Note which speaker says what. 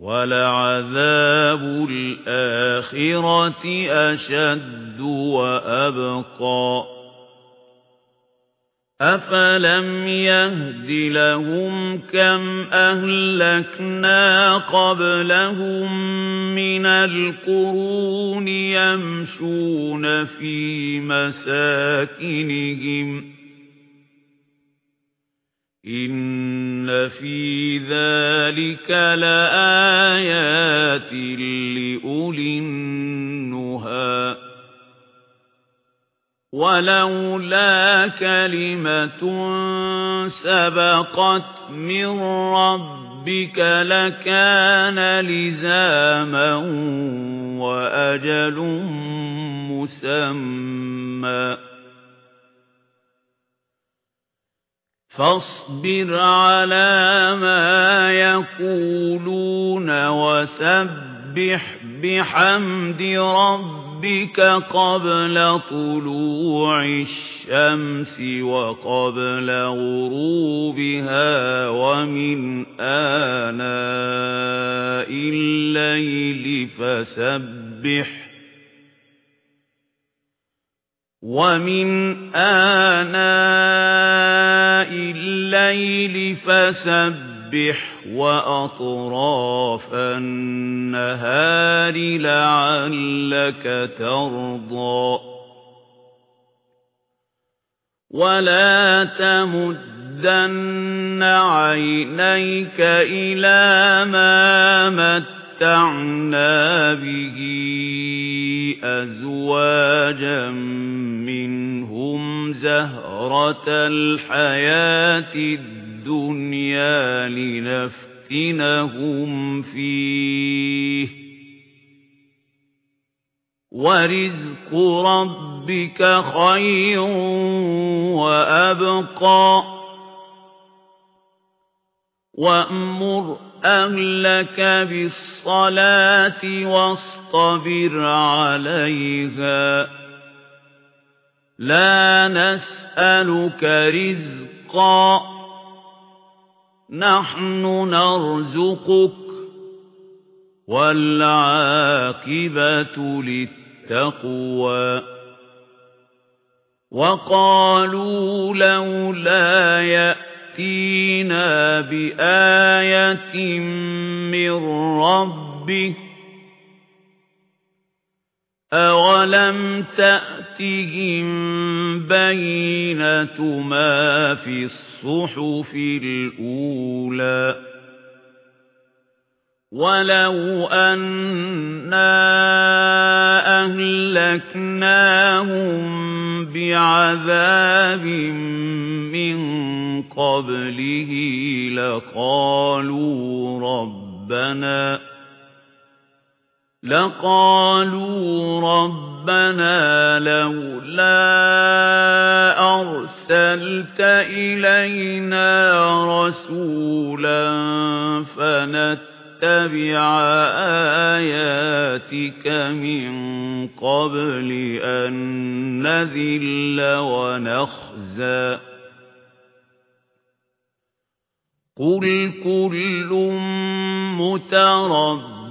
Speaker 1: وَلَعَذَابُ الْآخِرَةِ أَشَدُّ وَأَبْقَى. أَفَلَمْ يَهْدِ لَهُمْ كَمْ أَهْلَكْنَا قَبْلَهُمْ مِنَ الْقُرُونِ يَمْشُونَ فِي مَسَاكِنِهِمْ إِنَّ فِي ذَلِكَ لَآيَاتٍ لِأُولِي النُّهَى وَلَوْلَا كَلِمَةٌ سَبَقَتْ مِنْ رَبِّكَ لَكَانَ لِزَامًا وَأَجَلٌ مُّسَمًّى فاصبر على ما يقولون وسبح بحمد ربك قَبْلَ طُلُوعِ الشَّمْسِ وَقَبْلَ غُرُوبِهَا وَمِنْ آنَاءِ اللَّيْلِ فَسَبِّحْ وَمِنْ آنَاءِ اللَّيْلِ فَسَبِّحْ وَأَطْرَافَ النَّهَارِ لَعَلَّكَ تَرْضَىٰ. وَلَا تَمُدَّنَّ عَيْنَيْكَ إِلَىٰ مَا مَتَّعْنَا بِهِ أَزْوَاجًا مِّنْهُمْ زَهْرَةَ الْحَيَاةِ الدُّنْيَا لِنَفْتِنَهُمْ فِيهِ. وَرِزْقُ رَبِّكَ خَيْرٌ وَأَبْقَى. وَأْمُرْ أَهْلَكَ بِالصَّلَاةِ وَاصْطَبِرْ عَلَيْهَا. لَا نَسْأَلُكَ رِزْقًا. نَحْنُ نَرْزُقُكَ وَالْعَاقِبَةُ لِلتَّقْوَى. وَقَالُوا لَوْلَا يَأْتِينَا بِآيَةٍ مِّن رَّبِّهِ أَوَلَمْ تَأْتِهِم بَيِّنَةُ مَا فِي الصُّحُفِ الْأُولَى وَلَوْ أَنَّا أَهْلَكْنَاهُم بِعَذَابٍ مِّن قَبْلِهِ لَقَالُوا رَبَّنَا لَقَالُوا رَبَّنَا لَوْلَا أَرْسَلْتَ إِلَيْنَا رَسُولًا فَنَتَّبِعَ آيَاتِكَ مِن قَبْلِ أَن نَّذِلَّ وَنَخْزَىٰ. قُلْ كُلٌّ مُّتَرَبِّصٌ